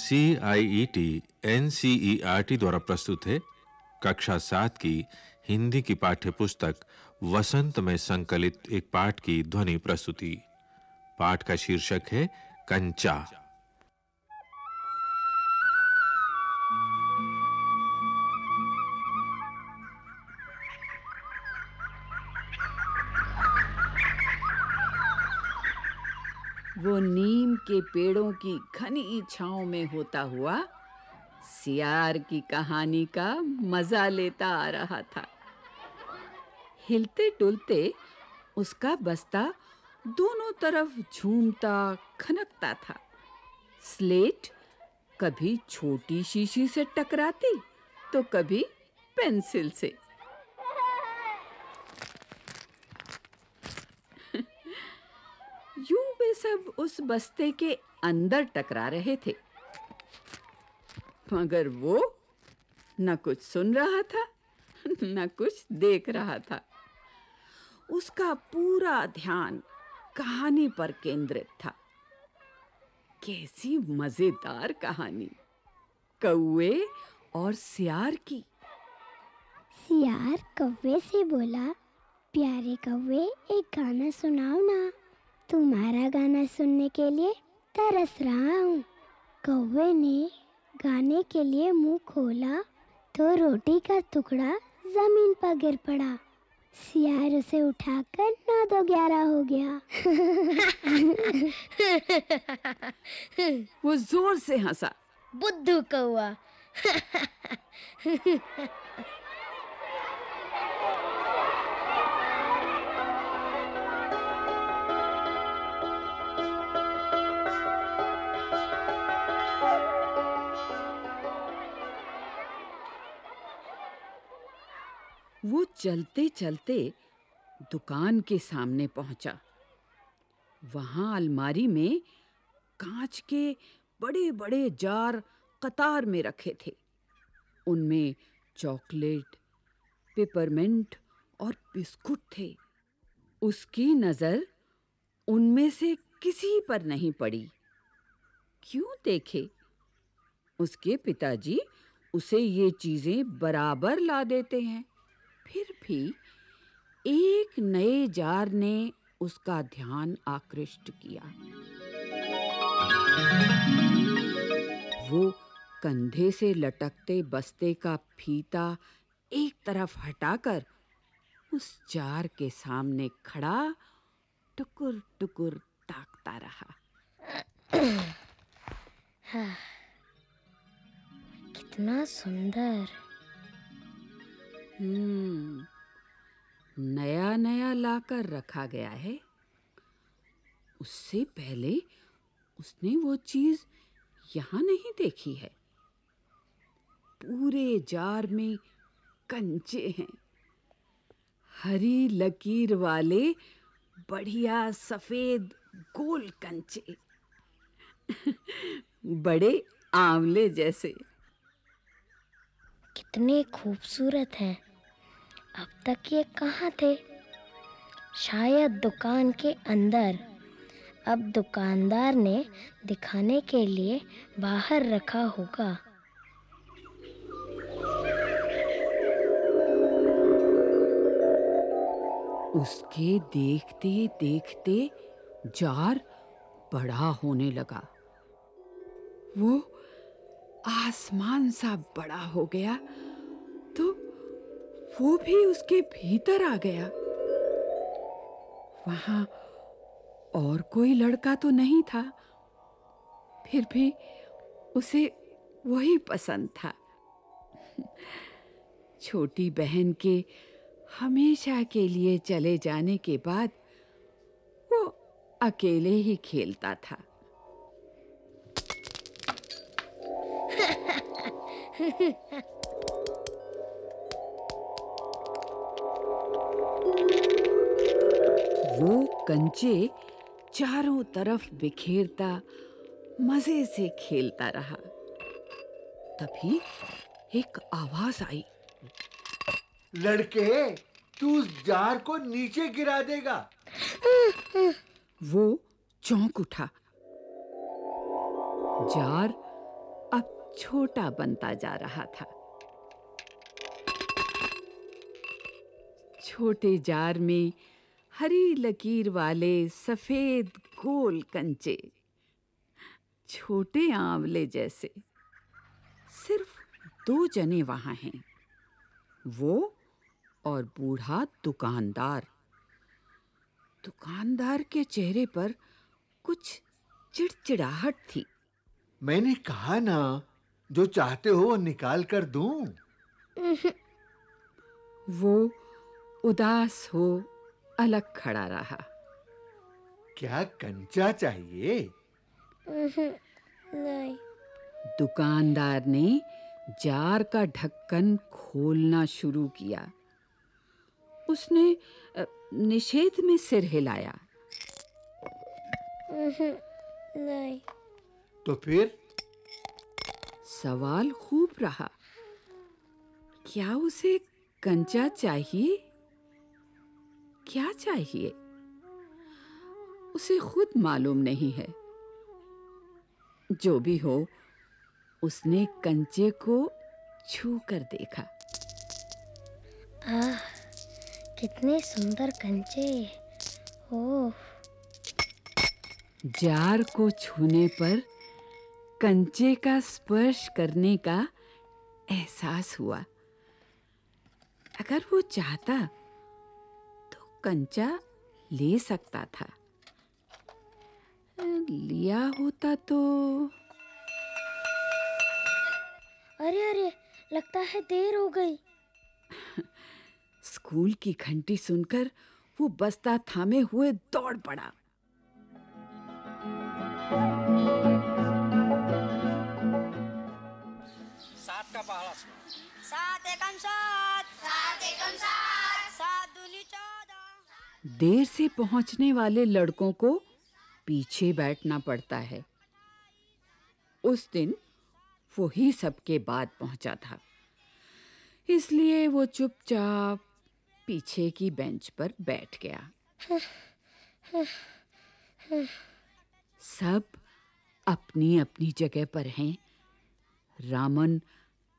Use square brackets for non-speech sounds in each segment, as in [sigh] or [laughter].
C I E T N C E R T द्वारा प्रस्तुत है कक्षा सात की हिंदी की पाठ्य पुस्तक वसंत में संकलित एक पाठ की ध्वनि प्रस्तुति। पाठ का शीर्षक है कंचा। वो नीम के पेड़ों की घनी छांव में होता हुआ सियार की कहानी का मज़ा लेता आ रहा था। हिलते डुलते उसका बस्ता दोनों तरफ़ झूमता, खनकता था। स्लेट कभी छोटी शीशी से टकराती तो कभी पेंसिल से यूँ वे सब उस बस्ते के अंदर टकरा रहे थे। मगर वो न कुछ सुन रहा था, न कुछ देख रहा था। उसका पूरा ध्यान कहानी पर केंद्रित था। कैसी मज़ेदार कहानी। कौए और सियार की। सियार कौवे से बोला, प्यारे कौवे, एक गाना सुनाओ ना। तुम्हारा गाना सुनने के लिए तरस रहा हूँ। कौवे ने गाने के लिए मुँह खोला तो रोटी का टुकड़ा ज़मीन पर गिर पड़ा। सियार उसे उठाकर नौ दो ग्यारह हो गया। [laughs] वो ज़ोर से हंसा। बुद्धू कौआ [laughs] वो चलते-चलते दुकान के सामने पहुँचा। वहाँ अलमारी में कांच के बड़े-बड़े जार कतार में रखे थे। उनमें चॉकलेट, पेपरमिंट और बिस्कुट थे। उसकी नज़र उनमें से किसी पर नहीं पड़ी। क्यों देखे? उसके पिताजी उसे ये चीज़ें बराबर ला देते हैं। फिर भी एक नए जार ने उसका ध्यान आकृष्ट किया। वो कंधे से लटकते बस्ते का फीता एक तरफ़ हटाकर उस जार के सामने खड़ा टुकुर टुकुर ताकता रहा। [clears throat] कितना सुंदर। नया नया लाकर रखा गया है। उससे पहले उसने वो चीज़ यहाँ नहीं देखी है। पूरे जार में कंचे हैं। हरी लकीर वाले बढ़िया सफ़ेद गोल कंचे। [laughs] बड़े आंवले जैसे। कितने खूबसूरत हैं। अब तक ये कहाँ थे? शायद दुकान के अंदर। अब दुकानदार ने दिखाने के लिए बाहर रखा होगा। उसके देखते देखते जार बड़ा होने लगा। वो आसमान सा बड़ा हो गया। तो वो भी उसके भीतर आ गया। वहाँ और कोई लड़का तो नहीं था। फिर भी उसे वही पसंद था। छोटी बहन के हमेशा के लिए चले जाने के बाद वो अकेले ही खेलता था। [laughs] वो कंचे चारों तरफ़ बिखेरता मज़े से खेलता रहा। तभी एक आवाज़ आई। लड़के तू उस जार को नीचे गिरा देगा। वो चौंक उठा। जार अब छोटा बनता जा रहा था। छोटे जार में हरी लकीर वाले सफ़ेद गोल कंचे छोटे आंवले जैसे। सिर्फ़ दो जने वहाँ हैं वो और बूढ़ा दुकानदार। दुकानदार के चेहरे पर कुछ चिड़चिड़ाहट थी। मैंने कहा ना जो चाहते हो वो निकाल कर दूँ। वो उदास हो अलग खड़ा रहा। क्या कंचा चाहिए? नहीं। दुकानदार ने जार का ढक्कन खोलना शुरू किया। उसने निषेध में सिर हिलाया। नहीं। तो फिर? सवाल खूब रहा। क्या उसे कंचा चाहिए? क्या चाहिए? उसे खुद मालूम नहीं है। जो भी हो उसने कंचे को छू कर देखा। आह कितने सुंदर कंचे। ओह। जार को छूने पर कंचे का स्पर्श करने का एहसास हुआ। अगर वो चाहता कंचा ले सकता था। लिया होता तो अरे अरे लगता है देर हो गई। [laughs] स्कूल की घंटी सुनकर वो बस्ता थामे हुए दौड़ पड़ा। सात का पहाड़ा सुनो। सात एकम सात। सात एकम सात। देर से पहुँचने वाले लड़कों को पीछे बैठना पड़ता है। उस दिन वो ही सबके बाद पहुँचा था। इसलिए वो चुपचाप पीछे की बेंच पर बैठ गया। सब अपनी अपनी जगह पर हैं। रामन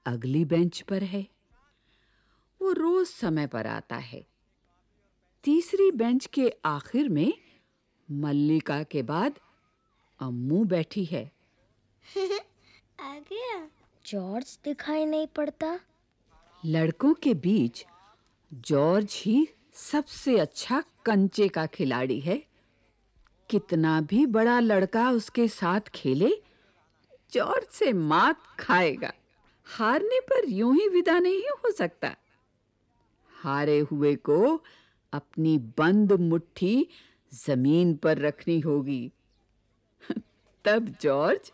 अगली बेंच पर है। वो रोज समय पर आता है। तीसरी बेंच के आखिर में मल्लिका के बाद अम्मू बैठी है। [laughs] आ गया। जॉर्ज दिखाई नहीं पड़ता। लड़कों के बीच जॉर्ज ही सबसे अच्छा कंचे का खिलाड़ी है। कितना भी बड़ा लड़का उसके साथ खेले जॉर्ज से मात खाएगा। हारने पर यूँ ही विदा नहीं हो सकता। हारे हुए को अपनी बंद मुट्ठी ज़मीन पर रखनी होगी। तब जॉर्ज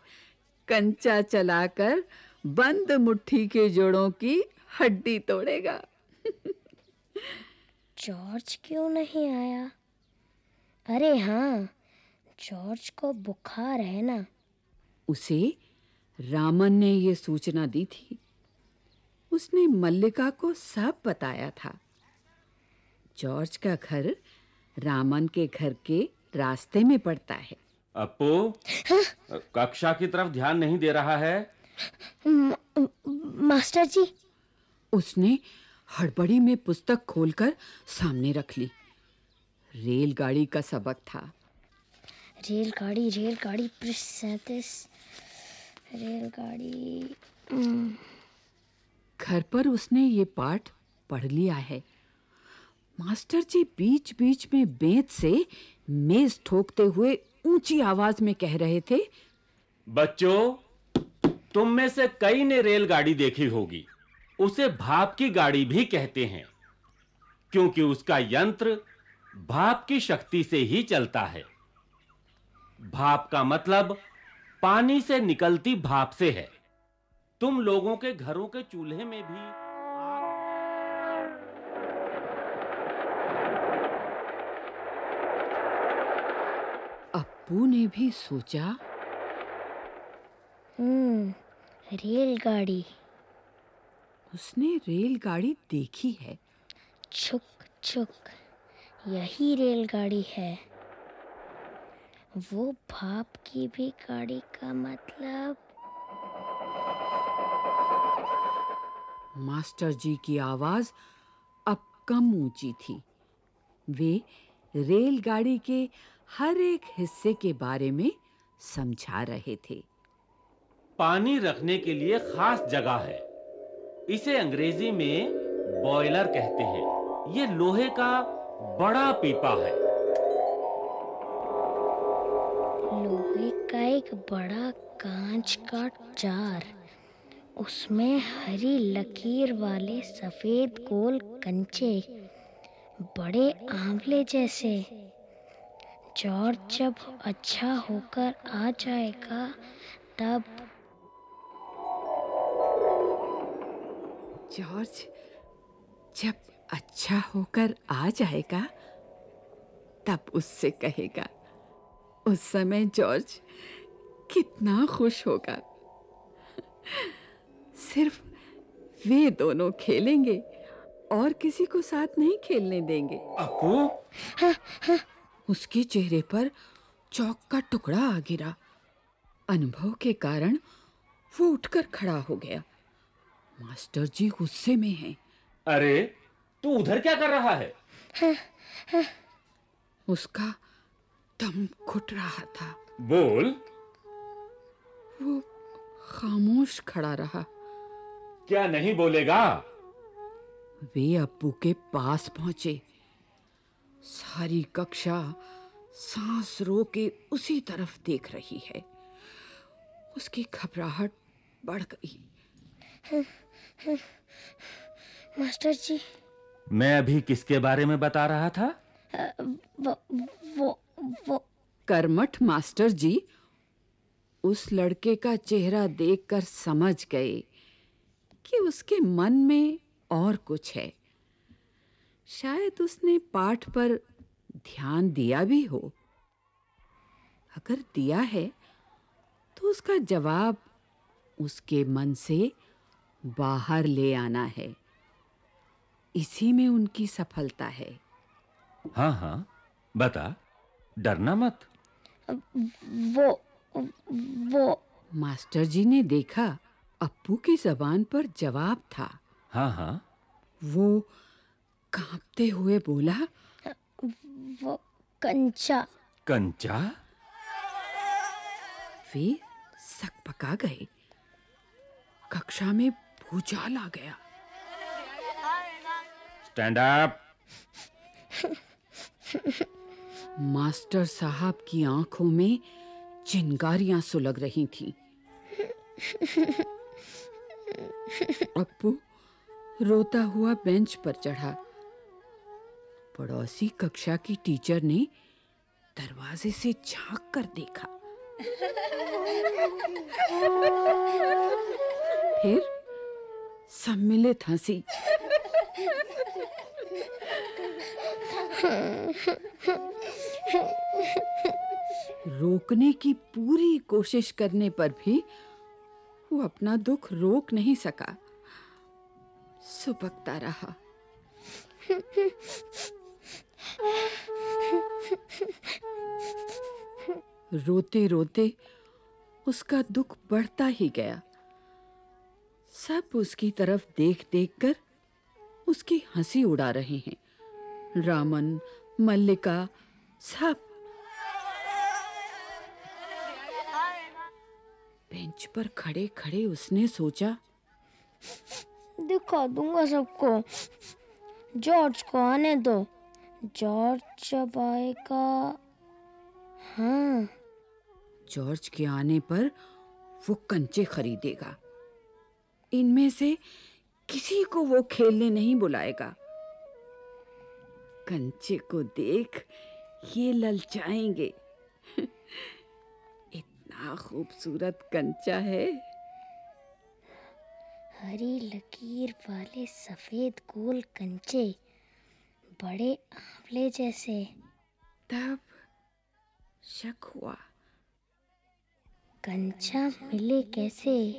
कंचा चलाकर बंद मुट्ठी के जोड़ों की हड्डी तोड़ेगा। जॉर्ज क्यों नहीं आया? अरे हाँ जॉर्ज को बुखार है ना। उसे रामन ने यह सूचना दी थी। उसने मल्लिका को सब बताया था। जॉर्ज का घर रामन के घर के रास्ते में पड़ता है। अपू कक्षा की तरफ़ ध्यान नहीं दे रहा है? मास्टर जी। उसने हड़बड़ी में पुस्तक खोलकर सामने रख ली। रेलगाड़ी का सबक था। रेलगाड़ी रेलगाड़ी पृष्ठ सैंतीस रेलगाड़ी घर पर उसने ये पाठ पढ़ लिया है। मास्टर जी बीच बीच में बेंत से मेज ठोकते हुए ऊँची आवाज़ में कह रहे थे, बच्चों, तुम में से कई ने रेलगाड़ी देखी होगी। उसे भाप की गाड़ी भी कहते हैं, क्योंकि उसका यंत्र भाप की शक्ति से ही चलता है। भाप का मतलब पानी से निकलती भाप से है। तुम लोगों के घरों के चूल्हे में भी अप्पू ने भी सोचा। हम्म, रेलगाड़ी। उसने रेलगाड़ी देखी है। छुक छुक यही रेलगाड़ी है। वो भाप की भी गाड़ी का मतलब। मास्टर जी की आवाज़ अब कम ऊँची थी। वे रेलगाड़ी के हर एक हिस्से के बारे में समझा रहे थे। पानी रखने के लिए खास जगह है। इसे अंग्रेज़ी में बॉयलर कहते हैं। ये लोहे का बड़ा पीपा है। लोहे का एक बड़ा कांच का जार। उसमें हरी लकीर वाले सफ़ेद गोल कंचे बड़े आंवले जैसे। जॉर्ज जब अच्छा होकर आ जाएगा, तब जॉर्ज जब अच्छा होकर आ जाएगा, तब उससे कहेगा, उस समय जॉर्ज कितना खुश होगा। सिर्फ़ वे दोनों खेलेंगे। और किसी को साथ नहीं खेलने देंगे। अपू? उसके चेहरे पर चौक का टुकड़ा आ गिरा। अनुभव के कारण वो उठकर खड़ा हो गया। मास्टर जी गुस्से में हैं। अरे तू उधर क्या कर रहा है। उसका दम घुट रहा था। बोल। वो खामोश खड़ा रहा। क्या नहीं बोलेगा? वे अप्पू के पास पहुँचे। सारी कक्षा सांस रोके उसी तरफ़ देख रही है। उसकी घबराहट बढ़ गई। मास्टर जी मैं अभी किसके बारे में बता रहा था? वो वो वो। कर्मठ मास्टर जी उस लड़के का चेहरा देखकर समझ गए कि उसके मन में और कुछ है। शायद उसने पाठ पर ध्यान दिया भी हो। अगर दिया है तो उसका जवाब उसके मन से बाहर ले आना है। इसी में उनकी सफलता है। हाँ हाँ बता डरना मत। वो वो। मास्टर जी ने देखा अप्पू की जबान पर जवाब था। हाँ हाँ। वो कांपते हुए बोला वो कंचा। कंचा? वे सकपका गए। कक्षा में भूचाल आ गया। स्टैंड अप मास्टर साहब की आँखों में चिंगारियाँ सुलग रही थीं। अप्पू रोता हुआ बेंच पर चढ़ा। पड़ोसी कक्षा की टीचर ने दरवाजे से झाँक कर देखा। फिर सम्मिलित हँसी। रोकने की पूरी कोशिश करने पर भी वो अपना दुख रोक नहीं सका। सुबकता रहा। रोते रोते उसका दुख बढ़ता ही गया। सब उसकी तरफ़ देख देख कर उसकी हँसी उड़ा रहे हैं। रामन, मल्लिका, सब। बेंच पर खड़े खड़े उसने सोचा दिखा, दूँगा सबको। जॉर्ज को आने दो। जॉर्ज जब आएगा हाँ। जॉर्ज के आने पर वो कंचे खरीदेगा। इनमें से किसी को वो खेलने नहीं बुलाएगा। कंचे को देख ये ललचाएँगे। [laughs] इतना खूबसूरत कंचा है। हरी लकीर वाले सफ़ेद गोल कंचे बड़े आंवले जैसे। तब शक हुआ। कंचा मिले कैसे?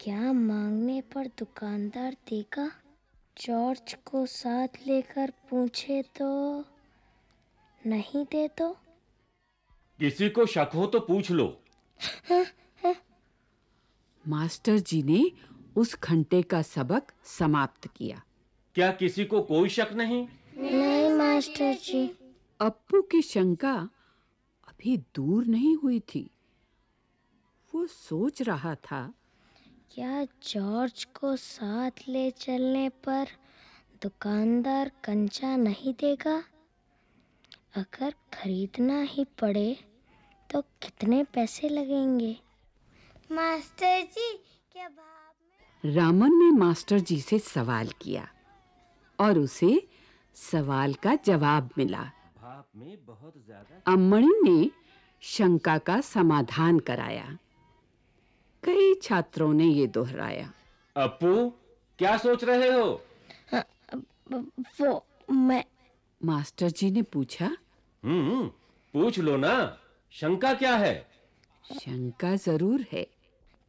क्या मांगने पर दुकानदार देगा? जॉर्ज को साथ लेकर पूछे तो नहीं दे तो? किसी को शक हो तो पूछ लो। मास्टर जी ने उस घंटे का सबक समाप्त किया। क्या किसी को कोई शक नहीं? नहीं मास्टर जी। अप्पू की शंका अभी दूर नहीं हुई थी। वो सोच रहा था क्या जॉर्ज को साथ ले चलने पर दुकानदार कंचा नहीं देगा? अगर खरीदना ही पड़े तो कितने पैसे लगेंगे? मास्टर जी क्या भाव में? रामन ने मास्टर जी से सवाल किया और उसे सवाल का जवाब मिला। भाप में बहुत ज़्यादा। अम्मणी ने शंका का समाधान कराया। कई छात्रों ने ये दोहराया। अप्पू क्या सोच रहे हो? वो मैं मास्टर जी ने पूछा। हम्म पूछ लो ना। शंका क्या है? शंका ज़रूर है।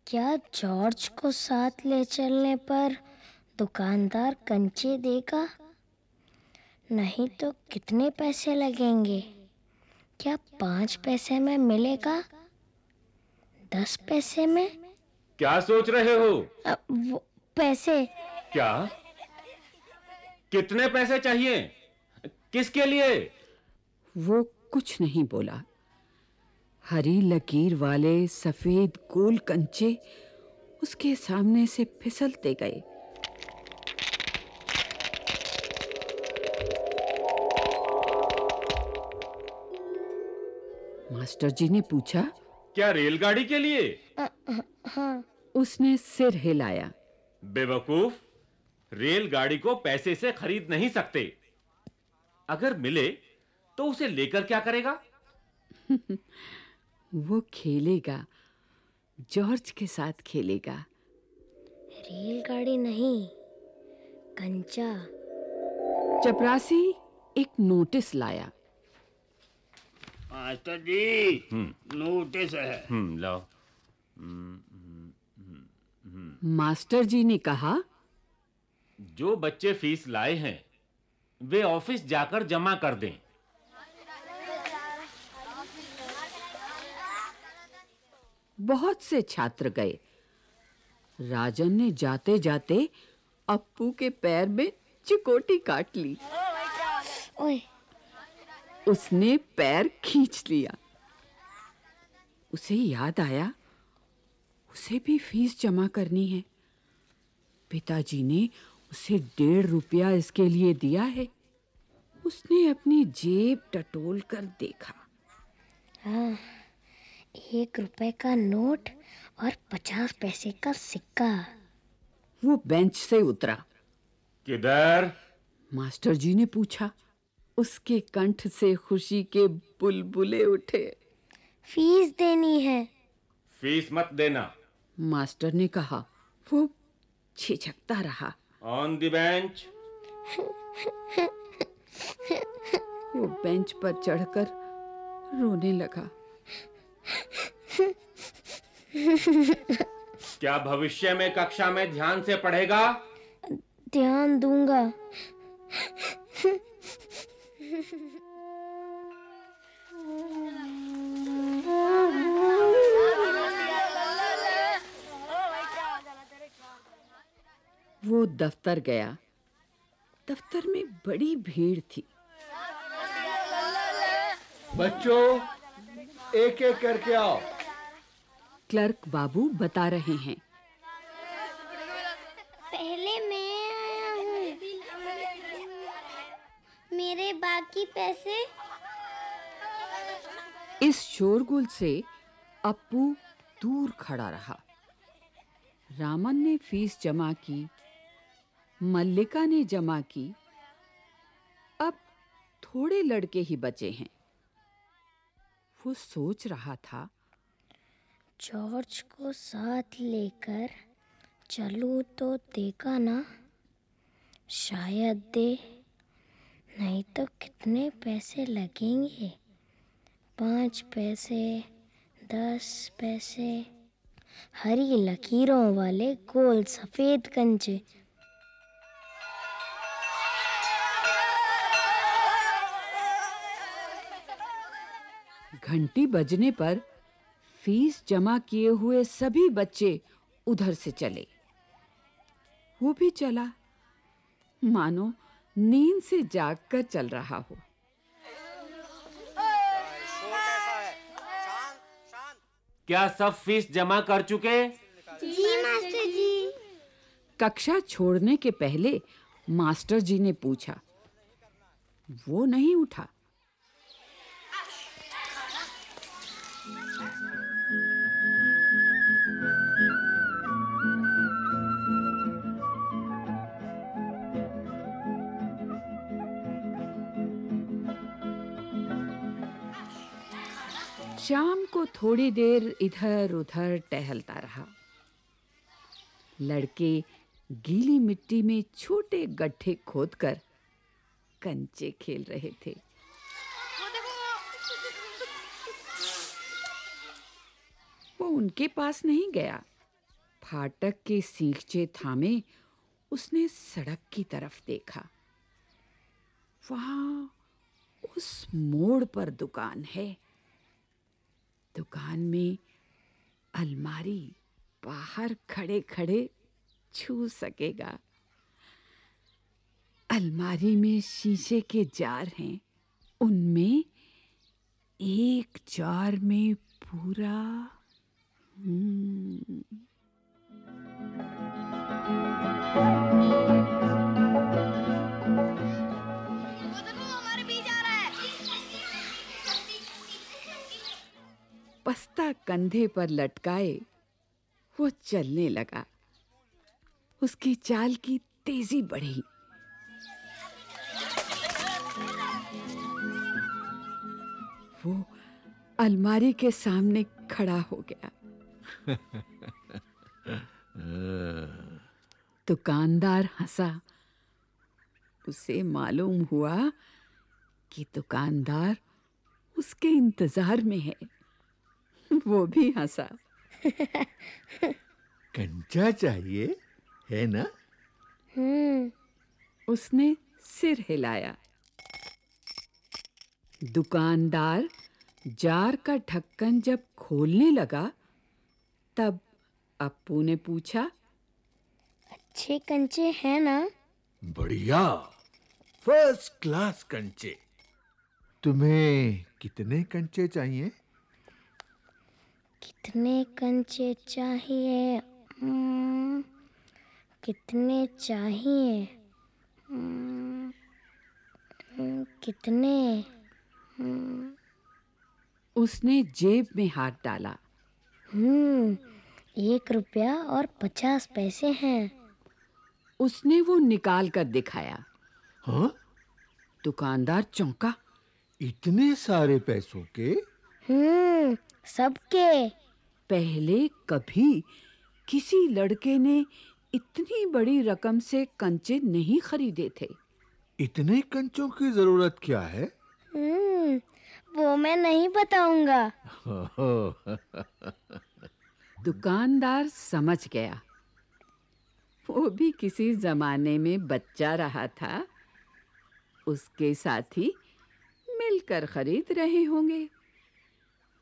क्या जॉर्ज को साथ ले चलने पर दुकानदार कंचे देगा? नहीं तो कितने पैसे लगेंगे? क्या पाँच पैसे में मिलेगा? दस पैसे में? क्या सोच रहे हो? अ, वो पैसे। क्या? कितने पैसे चाहिए? किसके लिए? वो कुछ नहीं बोला। हरी लकीर वाले सफ़ेद गोल कंचे उसके सामने से फिसलते गए। मास्टर जी ने पूछा क्या रेलगाड़ी के लिए? हाँ। उसने सिर हिलाया। बेवकूफ़ रेलगाड़ी को पैसे से खरीद नहीं सकते। अगर मिले तो उसे लेकर क्या करेगा? [laughs] वो खेलेगा जॉर्ज के साथ खेलेगा। रेलगाड़ी नहीं कंचा। चपरासी एक नोटिस लाया। मास्टर जी नोटिस है। हम्म मास्टर जी ने कहा जो बच्चे फ़ीस लाए हैं वे ऑफ़िस जाकर जमा कर दें। बहुत से छात्र गए। राजन ने जाते जाते अप्पू के पैर में चिकोटी काट ली। ओए। उसने पैर खींच लिया। उसे याद आया उसे भी फ़ीस जमा करनी है। पिताजी ने उसे डेढ़ रुपया इसके लिए दिया है। उसने अपनी जेब टटोल कर देखा। हाँ। एक रुपए का नोट और पचास पैसे का सिक्का। वो बेंच से उतरा। किधर? मास्टर जी ने पूछा। उसके कंठ से खुशी के बुलबुले उठे। फ़ीस देनी है। फ़ीस मत देना। मास्टर ने कहा। वो छिछकता रहा। On the bench. वो बेंच पर चढ़कर रोने लगा। क्या भविष्य में कक्षा में ध्यान से पढ़ेगा? ध्यान दूँगा। वो दफ्तर गया। दफ्तर में बड़ी भीड़ थी। बच्चों एक एक करके आओ। क्लर्क बाबू बता रहे हैं। पहले मैं आया। हूँ मेरे बाकी पैसे। इस शोरगुल से अप्पू दूर खड़ा रहा। रामन ने फ़ीस जमा की मल्लिका ने जमा की। अब थोड़े लड़के ही बचे हैं। वो सोच रहा था। जॉर्ज को साथ लेकर चलूँ तो देगा ना, शायद दे, नहीं तो कितने पैसे लगेंगे। पाँच पैसे, दस पैसे, हरी लकीरों वाले गोल सफ़ेद कंचे घंटी बजने पर फ़ीस जमा किए हुए सभी बच्चे उधर से चले। वो भी चला। मानो नींद से जागकर चल रहा हो। क्या सब फ़ीस जमा कर चुके? जी मास्टर जी। कक्षा छोड़ने के पहले मास्टर जी ने पूछा। वो नहीं उठा। शाम को थोड़ी देर इधर उधर टहलता रहा। लड़के गीली मिट्टी में छोटे गड्ढे खोदकर कंचे खेल रहे थे। वो उनके पास नहीं गया। फाटक के सीखचे थामे उसने सड़क की तरफ़ देखा। वहाँ उस मोड़ पर दुकान है। दुकान में अलमारी बाहर खड़े खड़े छू सकेगा। अलमारी में शीशे के जार हैं। उनमें एक जार में पूरा हम्म, पस्ता कंधे पर लटकाए वो चलने लगा। उसकी चाल की तेज़ी बढ़ी। वो अलमारी के सामने खड़ा हो गया। [laughs] दुकानदार हंसा। उसे मालूम हुआ कि दुकानदार उसके इंतज़ार में है। [laughs] वो भी हंसा। [laughs] कंचा चाहिए है ना? हम्म। उसने सिर हिलाया। दुकानदार जार का ढक्कन जब खोलने लगा तब अप्पू ने पूछा अच्छे कंचे हैं ना? बढ़िया। फ़र्स्ट क्लास कंचे। तुम्हें कितने कंचे चाहिए? कितने कंचे चाहिए? हम्म, कितने चाहिए? हम्म, कितने? हम्म, उसने जेब में हाथ डाला। हम्म एक रुपया और पचास पैसे हैं। उसने वो निकाल कर दिखाया। हाँ? दुकानदार चौंका। इतने सारे पैसों के? हम्म सबके। पहले कभी किसी लड़के ने इतनी बड़ी रकम से कंचे नहीं खरीदे थे। इतने कंचों की ज़रूरत क्या है? हम्म वो मैं नहीं बताऊँगा। [laughs] दुकानदार समझ गया। वो भी किसी जमाने में बच्चा रहा था। उसके साथी मिलकर खरीद रहे होंगे।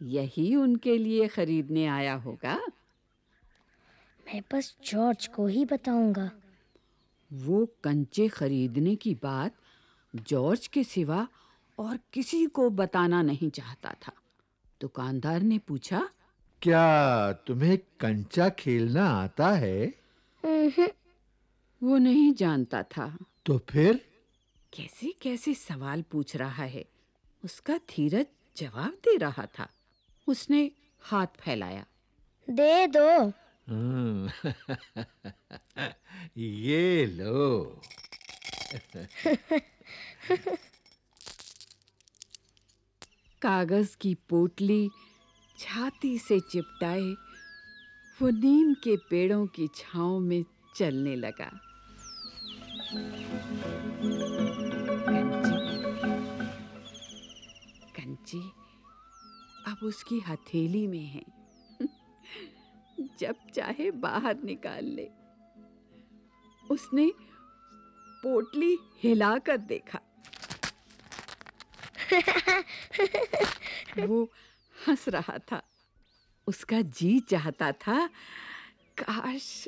यही उनके लिए खरीदने आया होगा? मैं बस जॉर्ज को ही बताऊँगा। वो कंचे खरीदने की बात जॉर्ज के सिवा और किसी को बताना नहीं चाहता था। दुकानदार ने पूछा क्या तुम्हें कंचा खेलना आता है? वो नहीं जानता था। तो फिर? कैसे कैसे सवाल पूछ रहा है? उसका धीरज जवाब दे रहा था। उसने हाथ फैलाया। दे दो। हम्म, [laughs] ये लो। [laughs] कागज़ की पोटली छाती से चिपटाए वो नीम के पेड़ों की छांव में चलने लगा। कंची। कंची। अब उसकी हथेली में है। जब चाहे बाहर निकाल ले। उसने पोटली हिलाकर देखा। वो हंस रहा था। उसका जी चाहता था, काश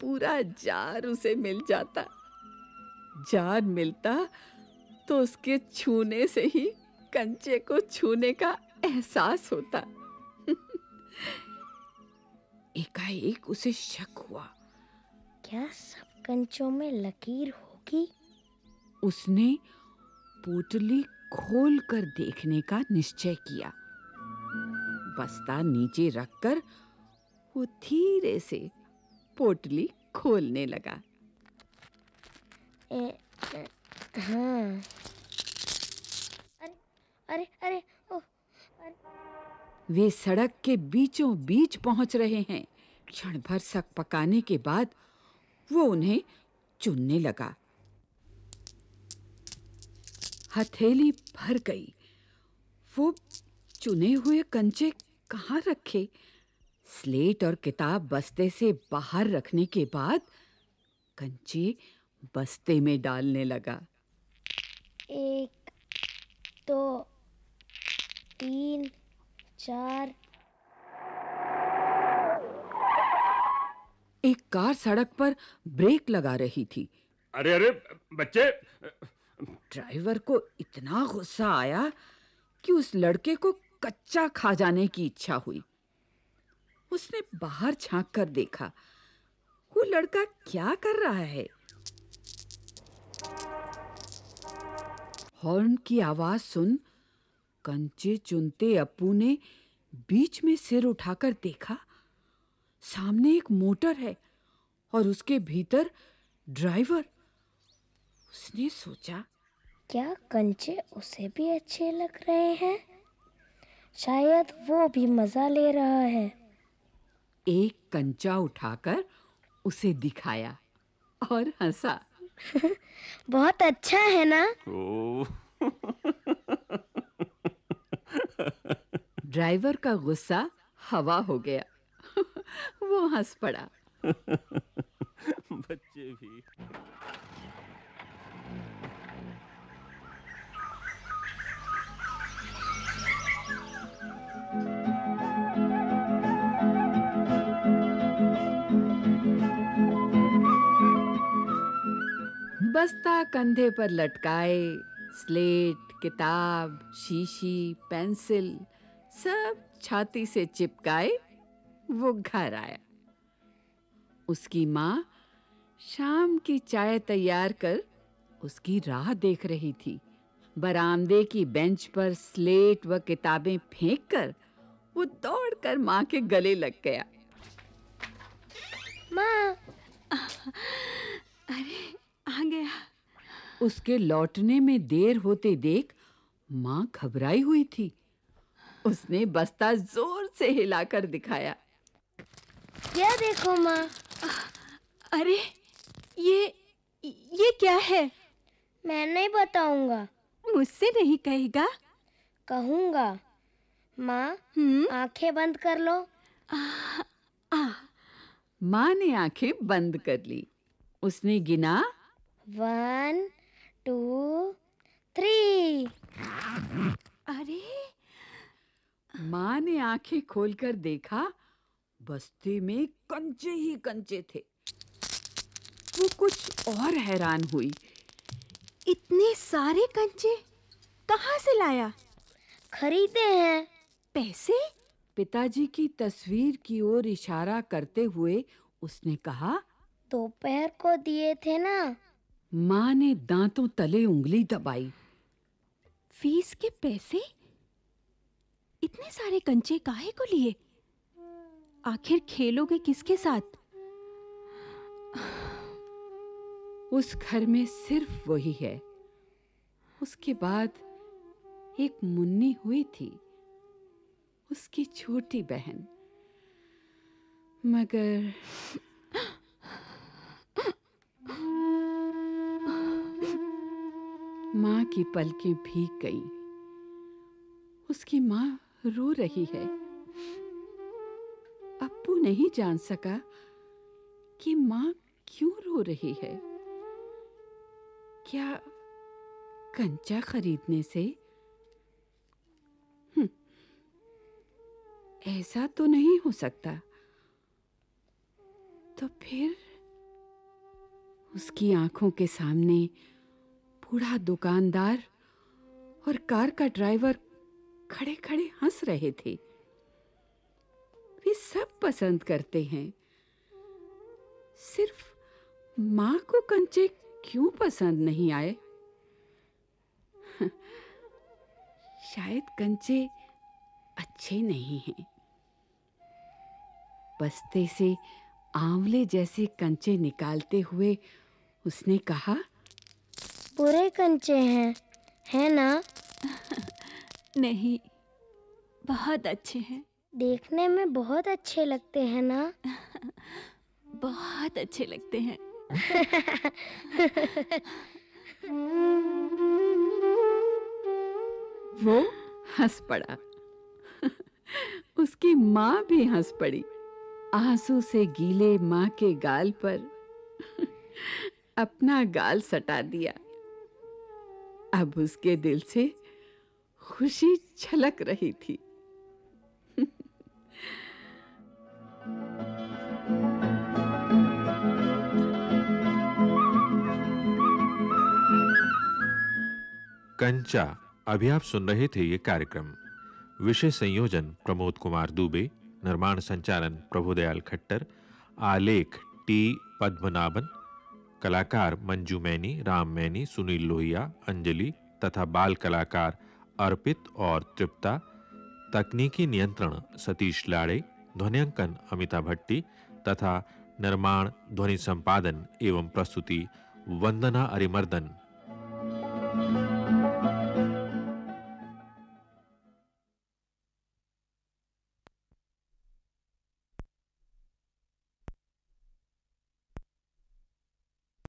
पूरा जार उसे मिल जाता। जार मिलता तो उसके छूने से ही कंचे को छूने का एहसास होता। [laughs] एकाएक उसे शक हुआ। क्या सब कंचों में लकीर होगी? उसने पोटली खोल कर देखने का निश्चय किया। बस्ता नीचे रखकर वो धीरे से पोटली खोलने लगा। ए, ए, हाँ। अरे अरे ओह वे सड़क के बीचों बीच पहुँच रहे हैं। क्षण भर सक पकाने के बाद वो उन्हें चुनने लगा। हथेली भर गई। वो चुने हुए कंचे कहाँ रखे? स्लेट और किताब बस्ते से बाहर रखने के बाद कंचे बस्ते में डालने लगा। एक दो तीन चार। एक कार सड़क पर ब्रेक लगा रही थी। अरे अरे बच्चे। ड्राइवर को इतना गुस्सा आया कि उस लड़के को कच्चा खा जाने की इच्छा हुई। उसने बाहर झाँक कर देखा वो लड़का क्या कर रहा है? हॉर्न की आवाज़ सुन कंचे चुनते अपू ने बीच में सिर उठाकर देखा। सामने एक मोटर है और उसके भीतर ड्राइवर। उसने सोचा क्या कंचे उसे भी अच्छे लग रहे हैं? शायद वो भी मज़ा ले रहा है। एक कंचा उठाकर उसे दिखाया और हंसा। [laughs] बहुत अच्छा है ना? ओ [laughs] ड्राइवर का गुस्सा हवा हो गया। वो हंस पड़ा। बच्चे भी। बस्ता कंधे पर लटकाए स्लेट किताब, शीशी, पेंसिल सब छाती से चिपकाए, वो घर आया। उसकी माँ शाम की चाय तैयार कर उसकी राह देख रही थी। बरामदे की बेंच पर स्लेट व किताबें फेंक कर वो दौड़कर माँ के गले लग गया। माँ आ गया उसके लौटने में देर होते देख माँ घबराई हुई थी। उसने बस्ता ज़ोर से हिलाकर दिखाया। क्या देखो माँ। अरे ये ये क्या है? मैं नहीं बताऊँगा। मुझसे नहीं कहेगा? कहूँगा। माँ हम्म? आँखें बंद कर लो। आ। माँ ने आँखें बंद कर ली। उसने गिना। One two three. अरे माँ ने आँखें खोलकर देखा बस्ती में कंचे ही कंचे थे। वो कुछ और हैरान हुई। इतने सारे कंचे कहाँ से लाया? खरीदे हैं। पैसे? पिताजी की तस्वीर की ओर इशारा करते हुए उसने कहा दोपहर को दिए थे ना। माँ ने दांतों तले उंगली दबाई। फ़ीस के पैसे? इतने सारे कंचे काहे को लिए? आखिर खेलोगे किसके साथ? उस घर में सिर्फ़ वही है। उसके बाद एक मुन्नी हुई थी। उसकी छोटी बहन। मगर माँ की पलकें भीग गईं। उसकी माँ रो रही है। अप्पू नहीं जान सका कि माँ क्यों रो रही है। क्या कंचा खरीदने से? हम्म, ऐसा तो नहीं हो सकता। तो फिर उसकी आँखों के सामने बूढ़ा दुकानदार और कार का ड्राइवर खड़े-खड़े हंस रहे थे। वे सब पसंद करते हैं। सिर्फ़ माँ को कंचे क्यों पसंद नहीं आए? [laughs] शायद कंचे अच्छे नहीं हैं। बस्ते से आंवले जैसे कंचे निकालते हुए उसने कहा बुरे कंचे हैं है ना? नहीं बहुत अच्छे हैं। देखने में बहुत अच्छे लगते हैं ना? बहुत अच्छे लगते हैं। वो? हंस पड़ा। उसकी माँ भी हंस पड़ी। आँसू से गीले माँ के गाल पर अपना गाल सटा दिया। अब उसके दिल से खुशी छलक रही थी। कंचा, अभी आप सुन रहे थे ये कार्यक्रम। विषय संयोजन, प्रमोद कुमार दुबे, निर्माण संचालन, प्रभुदयाल खट्टर, आलेख टी पद्मनाभन कलाकार मंजू मैनी, राम मैनी, सुनील लोहिया, अंजलि तथा बाल कलाकार अर्पित और तृप्ता, तकनीकी नियंत्रण सतीश लाड़े, ध्वनियांकन अमिता भट्टी तथा निर्माण, ध्वनि संपादन एवं प्रस्तुति वंदना अरिमर्दन।